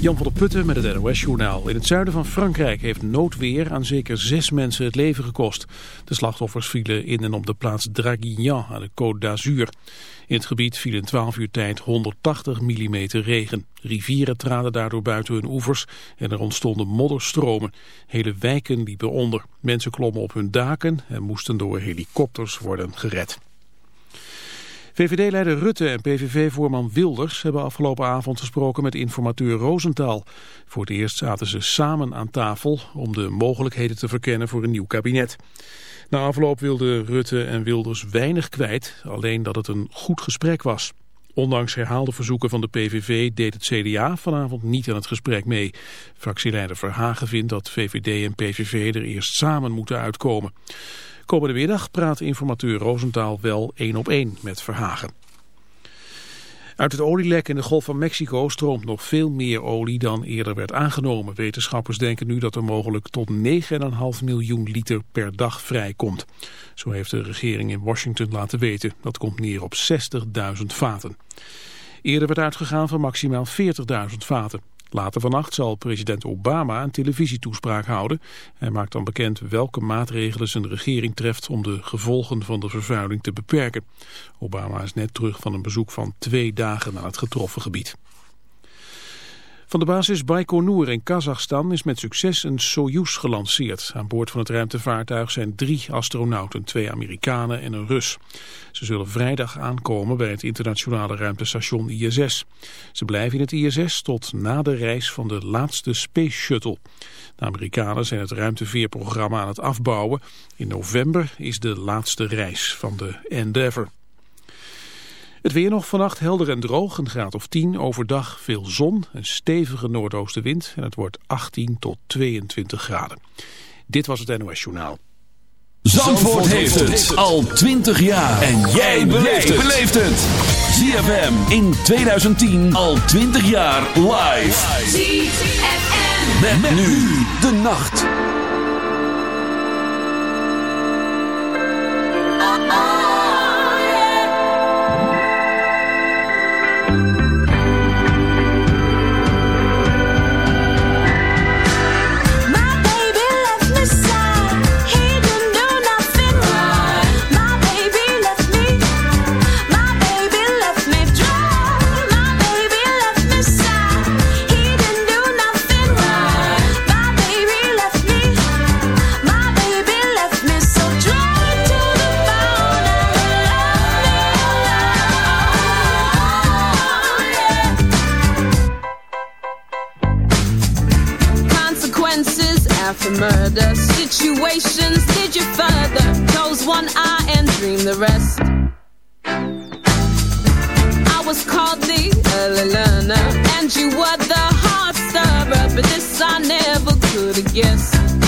Jan van der Putten met het NOS-journaal. In het zuiden van Frankrijk heeft noodweer aan zeker zes mensen het leven gekost. De slachtoffers vielen in en op de plaats Draguignan aan de Côte d'Azur. In het gebied viel in 12 uur tijd 180 mm regen. Rivieren traden daardoor buiten hun oevers en er ontstonden modderstromen. Hele wijken liepen onder. Mensen klommen op hun daken en moesten door helikopters worden gered. VVD-leider Rutte en PVV-voorman Wilders hebben afgelopen avond gesproken met informateur Roosentaal. Voor het eerst zaten ze samen aan tafel om de mogelijkheden te verkennen voor een nieuw kabinet. Na afloop wilden Rutte en Wilders weinig kwijt, alleen dat het een goed gesprek was. Ondanks herhaalde verzoeken van de PVV deed het CDA vanavond niet aan het gesprek mee. Fractieleider Verhagen vindt dat VVD en PVV er eerst samen moeten uitkomen. Komende middag praat informateur Roosentaal wel één op één met Verhagen. Uit het olielek in de Golf van Mexico stroomt nog veel meer olie dan eerder werd aangenomen. Wetenschappers denken nu dat er mogelijk tot 9,5 miljoen liter per dag vrijkomt. Zo heeft de regering in Washington laten weten. Dat komt neer op 60.000 vaten. Eerder werd uitgegaan van maximaal 40.000 vaten. Later vannacht zal president Obama een televisietoespraak houden. Hij maakt dan bekend welke maatregelen zijn regering treft om de gevolgen van de vervuiling te beperken. Obama is net terug van een bezoek van twee dagen aan het getroffen gebied. Van de basis Baikonur in Kazachstan is met succes een Soyuz gelanceerd. Aan boord van het ruimtevaartuig zijn drie astronauten, twee Amerikanen en een Rus. Ze zullen vrijdag aankomen bij het internationale ruimtestation ISS. Ze blijven in het ISS tot na de reis van de laatste Space Shuttle. De Amerikanen zijn het ruimteveerprogramma aan het afbouwen. In november is de laatste reis van de Endeavour. Het weer nog vannacht helder en droog, een graad of 10. Overdag veel zon, een stevige noordoostenwind en het wordt 18 tot 22 graden. Dit was het NOS Journaal. Zandvoort, heeft het al 20 jaar. En jij beleeft het. ZFM in 2010 al 20 jaar live. ZFM. Met, nu de nacht. Consequences murder situations. Did you further close one eye and dream the rest? I was called the early learner and you were the hard stirrer but this i never could have guessed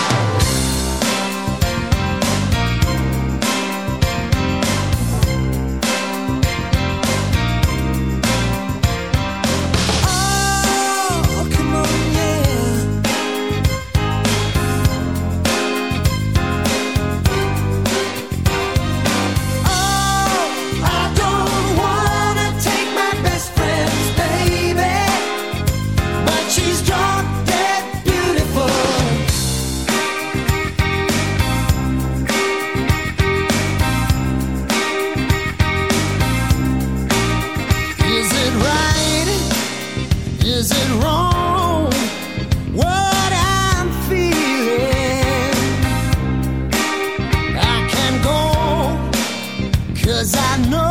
Cause I know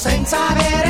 Senza avere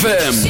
ZFM.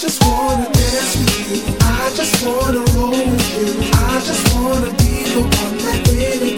just wanna dance with you. I just wanna roll with you. I just wanna be the one that really